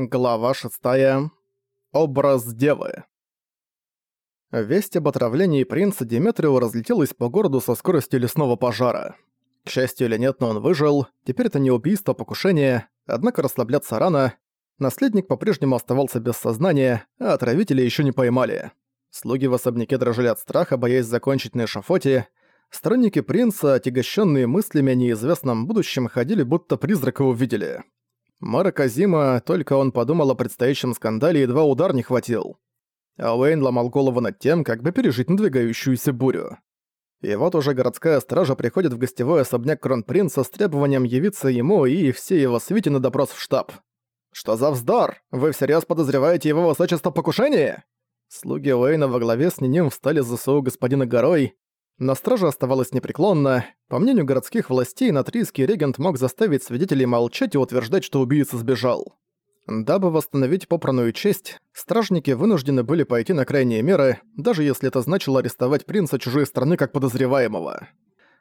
Глава 6. Образ девы. Весть об отравлении принца Диметрио разлетелась по городу со скоростью лесного пожара. К счастью или нет, но он выжил. Теперь это не убийство, а покушение. Однако расслабляться рано. Наследник по-прежнему оставался без сознания, а отравители еще не поймали. Слуги в особняке дрожали от страха, боясь закончить на эшафоте. Сторонники принца, отягощенные мыслями о неизвестном будущем, ходили, будто призрака увидели. Мара Казима, только он подумал о предстоящем скандале, едва удар не хватил. А Уэйн ломал голову над тем, как бы пережить надвигающуюся бурю. И вот уже городская стража приходит в гостевой особняк кронпринца с требованием явиться ему и все его свите на допрос в штаб. «Что за вздор? Вы всерьез подозреваете его высочество в покушении?» Слуги Уэйна во главе с Ниним встали за СУ господина Горой, но стража оставалась непреклонна. По мнению городских властей, натрийский регент мог заставить свидетелей молчать и утверждать, что убийца сбежал. Дабы восстановить попранную честь, стражники вынуждены были пойти на крайние меры, даже если это значило арестовать принца чужой страны как подозреваемого.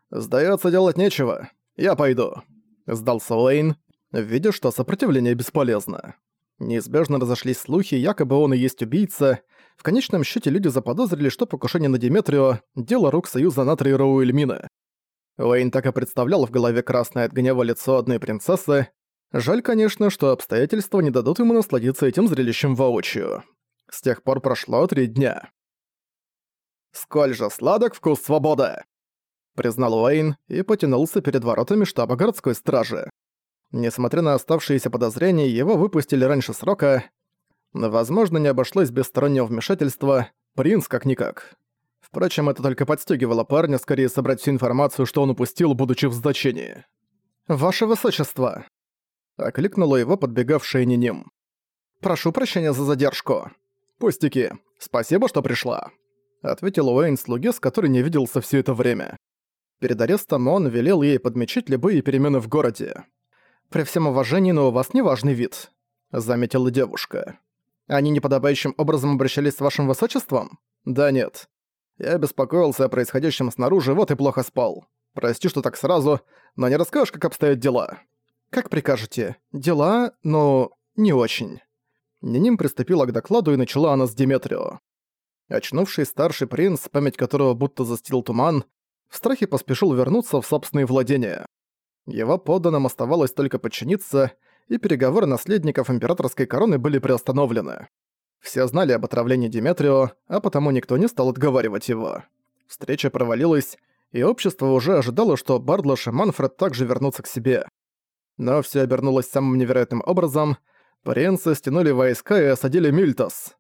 «Сдаётся делать нечего. Я пойду», — сдался Лейн, видя, что сопротивление бесполезно. Неизбежно разошлись слухи, якобы он и есть убийца. В конечном счете люди заподозрили, что покушение на Диметрио – дело рук союза Натри и Роуэльмина. Уэйн так и представлял в голове красное от гнева лицо одной принцессы. Жаль, конечно, что обстоятельства не дадут ему насладиться этим зрелищем воочию. С тех пор прошло три дня. «Сколь же сладок вкус свободы!» признал Уэйн и потянулся перед воротами штаба городской стражи. Несмотря на оставшиеся подозрения, его выпустили раньше срока. Возможно, не обошлось без стороннего вмешательства. Принц как-никак. Впрочем, это только подстегивало парня скорее собрать всю информацию, что он упустил, будучи в значении. «Ваше Высочество!» Окликнула его подбегавшая Ниним. «Прошу прощения за задержку». «Пустяки. Спасибо, что пришла», — ответил Уэйн слуге, с которой не виделся все это время. Перед арестом он велел ей подмечать любые перемены в городе. «При всем уважении, но у вас неважный вид», — заметила девушка. «Они неподобающим образом обращались с вашим высочеством?» «Да нет. Я беспокоился о происходящем снаружи, вот и плохо спал. Прости, что так сразу, но не расскажешь, как обстоят дела». «Как прикажете. Дела, но не очень». Ниним приступила к докладу, и начала она с Диметрио. Очнувший старший принц, память которого будто застил туман, в страхе поспешил вернуться в собственные владения. Его подданным оставалось только подчиниться, и переговоры наследников императорской короны были приостановлены. Все знали об отравлении Диметрио, а потому никто не стал отговаривать его. Встреча провалилась, и общество уже ожидало, что Бардлош и Манфред также вернутся к себе. Но все обернулось самым невероятным образом. Принцы стянули войска и осадили Мильтос.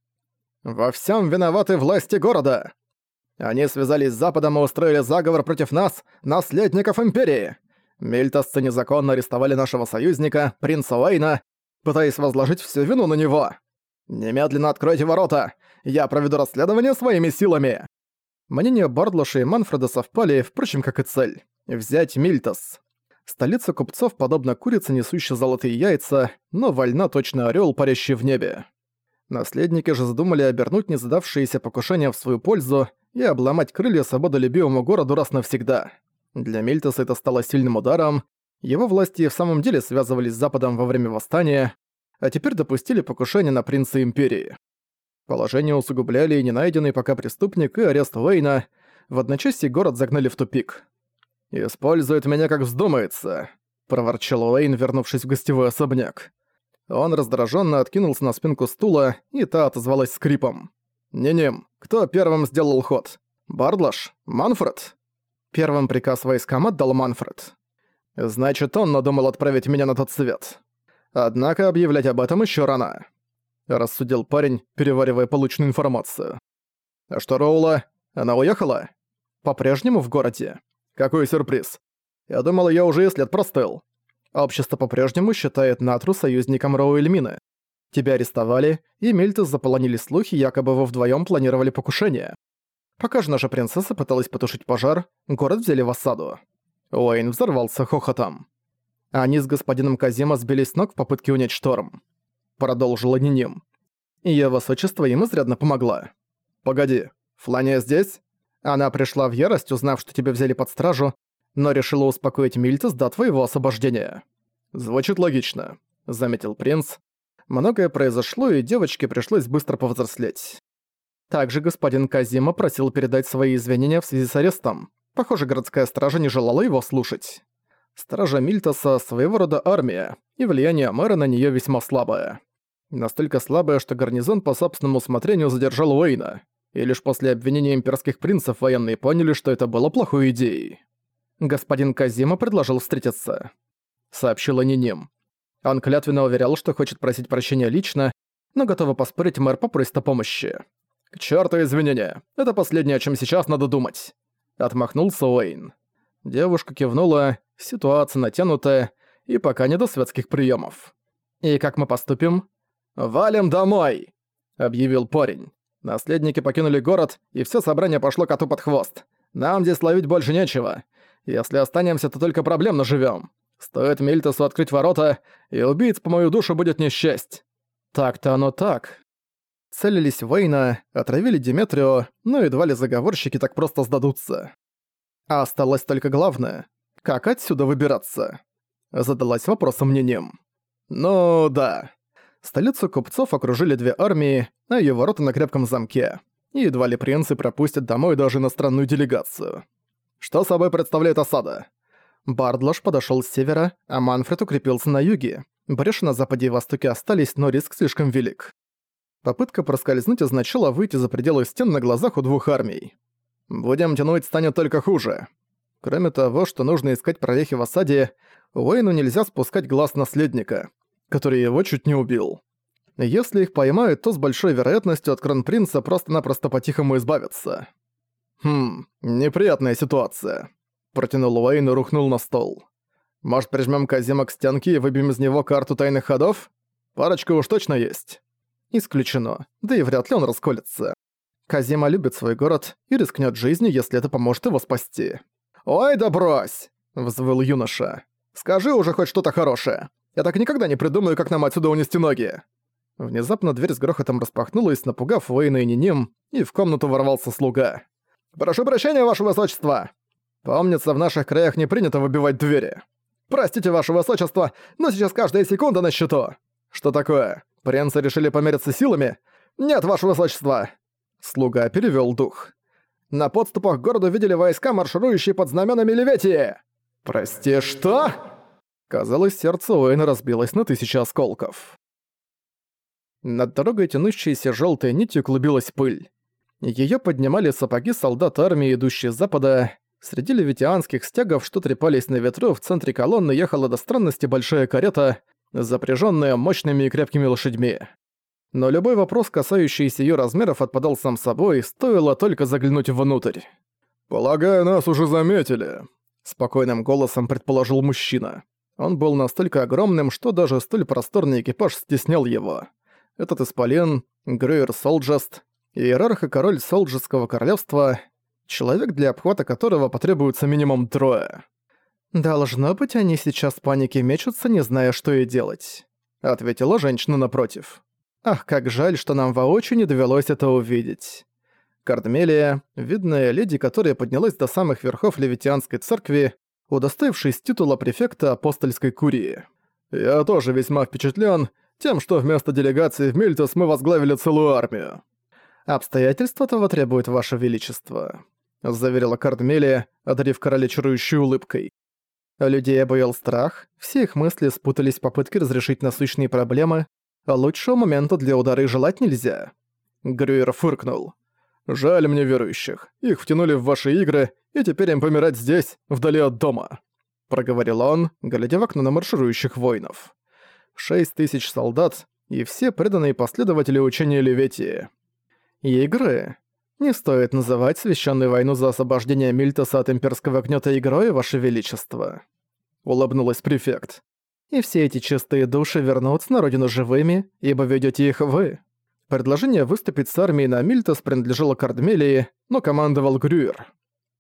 «Во всем виноваты власти города! Они связались с Западом и устроили заговор против нас, наследников Империи! Мильтосцы незаконно арестовали нашего союзника, принца Уэйна, пытаясь возложить всю вину на него. Немедленно откройте ворота! Я проведу расследование своими силами!» Мнения Бардлоша и Манфреда совпали, впрочем, как и цель — взять Мильтос. Столица купцов подобно курице, несущей золотые яйца, но вольна точно орёл, парящий в небе. Наследники же задумали обернуть незадавшиеся покушения в свою пользу и обломать крылья свободолюбивому городу раз навсегда. Для Мильтоса это стало сильным ударом. Его власти в самом деле связывались с Западом во время восстания, а теперь допустили покушение на принца Империи. Положение усугубляли и ненайденный пока преступник, и арест Уэйна. В одночасье город загнали в тупик. «Использует меня как вздумается», — проворчал Уэйн, вернувшись в гостевой особняк. Он раздраженно откинулся на спинку стула, и та отозвалась скрипом. «Не-нем, кто первым сделал ход? Бардлаш? Манфред?» Первым приказ войскам отдал Манфред. Значит, он надумал отправить меня на тот свет. Однако объявлять об этом еще рано. Рассудил парень, переваривая полученную информацию. А что Роула? Она уехала? По-прежнему в городе. Какой сюрприз. Я думал, я уже и след простыл. Общество по-прежнему считает Натру союзником Роуэльмины. Тебя арестовали, и Мильтес заполонили слухи, якобы вы вдвоем планировали покушение. Пока же наша принцесса пыталась потушить пожар, город взяли в осаду. Уэйн взорвался хохотом. Они с господином Казима сбились с ног в попытке унять шторм. Продолжила Ниним. Её высочество им изрядно помогла. «Погоди, Флания здесь?» Она пришла в ярость, узнав, что тебя взяли под стражу, но решила успокоить Мильтес до твоего освобождения. «Звучит логично», — заметил принц. Многое произошло, и девочке пришлось быстро повзрослеть. Также господин Казима просил передать свои извинения в связи с арестом. Похоже, городская стража не желала его слушать. Стража Мильтоса — своего рода армия, и влияние мэра на нее весьма слабое. Настолько слабое, что гарнизон по собственному усмотрению задержал Уэйна, и лишь после обвинения имперских принцев военные поняли, что это было плохой идеей. Господин Казима предложил встретиться. Сообщила Ниним. Он клятвенно уверял, что хочет просить прощения лично, но готова поспорить, мэр попросит о помощи. «К чёрту извинения! Это последнее, о чем сейчас надо думать!» Отмахнулся Уэйн. Девушка кивнула, ситуация натянутая, и пока не до светских приемов. «И как мы поступим?» «Валим домой!» — объявил парень. Наследники покинули город, и все собрание пошло коту под хвост. Нам здесь ловить больше нечего. Если останемся, то только проблем наживем. Стоит Мильтосу открыть ворота, и убийц по мою душу будет несчасть. Так-то оно так. Целились в Вейна, отравили Диметрио, но едва ли заговорщики так просто сдадутся. А осталось только главное — как отсюда выбираться? Задалась вопросом мнением. Ну да. Столицу купцов окружили две армии, а её ворота на крепком замке. И едва ли принцы пропустят домой даже иностранную делегацию. Что собой представляет осада? Бардлош подошёл с севера, а Манфред укрепился на юге. Бреши на западе и востоке остались, но риск слишком велик. Попытка проскользнуть означала выйти за пределы стен на глазах у двух армий. Будем тянуть, станет только хуже. Кроме того, что нужно искать прорехи в осаде, Уэйну нельзя спускать глаз наследника, который его чуть не убил. Если их поймают, то с большой вероятностью от кронпринца просто-напросто по-тихому избавятся. Хм, неприятная ситуация. Протянул Уэйн и рухнул на стол. Может, прижмем Казима к стенке и выбьем из него карту тайных ходов? Парочка уж точно есть. Исключено, да и вряд ли он расколется. Казима любит свой город и рискнет жизнью, если это поможет его спасти. «Ой, да брось!» — взвыл юноша. «Скажи уже хоть что-то хорошее. Я так никогда не придумаю, как нам отсюда унести ноги». Внезапно дверь с грохотом распахнулась, напугав Уэйна и Ниним, и в комнату ворвался слуга. «Прошу прощения, ваше высочество!» «Помнится, в наших краях не принято выбивать двери. Простите, ваше высочество, но сейчас каждая секунда на счету. Что такое? Принцы решили помериться силами? Нет, ваше высочество!» Слуга перевёл дух. «На подступах к городу видели войска, марширующие под знаменами Леветии!» «Прости, что?» Казалось, сердце Уэйна разбилось на тысячи осколков. Над дорогой, тянущейся жёлтой нитью, клубилась пыль. Её поднимали сапоги солдат армии, идущие с запада. Среди левитианских стягов, что трепались на ветру, в центре колонны ехала до странности большая карета, запряжённая мощными и крепкими лошадьми но любой вопрос, касающийся её размеров, отпадал сам собой, стоило только заглянуть внутрь. «Полагаю, нас уже заметили», — спокойным голосом предположил мужчина. Он был настолько огромным, что даже столь просторный экипаж стеснял его. Этот исполин, Грюер Солджест, иерарх и король Солджестского королевства, человек, для обхвата которого потребуется минимум трое. «Должно быть, они сейчас в панике мечутся, не зная, что и делать», — ответила женщина напротив. Ах, как жаль, что нам воочию не довелось это увидеть. Кардмелия, видная леди, которая поднялась до самых верхов Левитианской церкви, удостоившись титула префекта апостольской курии. «Я тоже весьма впечатлен тем, что вместо делегации в Мильтус мы возглавили целую армию». «Обстоятельства того требуют, Ваше Величество», — заверила Кардмелия, одарив короля чарующей улыбкой. Людей обоял страх, все их мысли спутались в попытке разрешить насущные проблемы, а лучшего момента для удара и желать нельзя. Грюер фыркнул. «Жаль мне верующих. Их втянули в ваши игры, и теперь им помирать здесь, вдали от дома», — проговорил он, глядя в окно на марширующих воинов. «Шесть тысяч солдат, и все преданные последователи учения Леветии. Игры? Не стоит называть священную войну за освобождение Мильтоса от имперского гнета игрой, Ваше Величество», — улыбнулась префект и все эти чистые души вернутся на родину живыми, ибо ведете их вы. Предложение выступить с армией на Мильтос принадлежало Кардмелии, но командовал Грюер.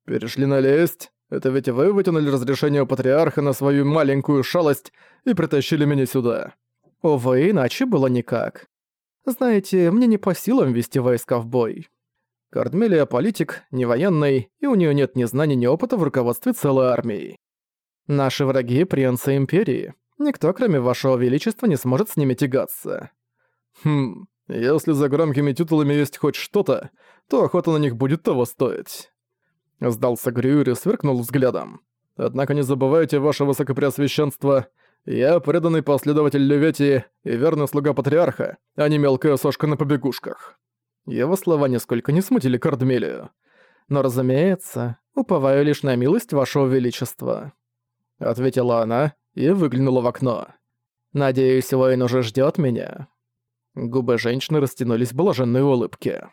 «Перешли на лесть? Это ведь вы вытянули разрешение у Патриарха на свою маленькую шалость и притащили меня сюда». Увы, иначе было никак. Знаете, мне не по силам вести войска в бой. Кардмелия политик, не военный, и у нее нет ни знаний, ни опыта в руководстве целой армией. Наши враги — принцы Империи. Никто, кроме вашего величества, не сможет с ними тягаться. Хм, если за громкими титулами есть хоть что-то, то охота на них будет того стоить. Сдался Грюри и сверкнул взглядом. Однако не забывайте, ваше высокопреосвященство, я преданный последователь Леветии и верный слуга патриарха, а не мелкая сошка на побегушках. Его слова нисколько не смутили Кардмелию. Но, разумеется, уповаю лишь на милость вашего величества. Ответила она и выглянула в окно. Надеюсь, воин уже ждет меня. Губы женщины растянулись в блаженной улыбке.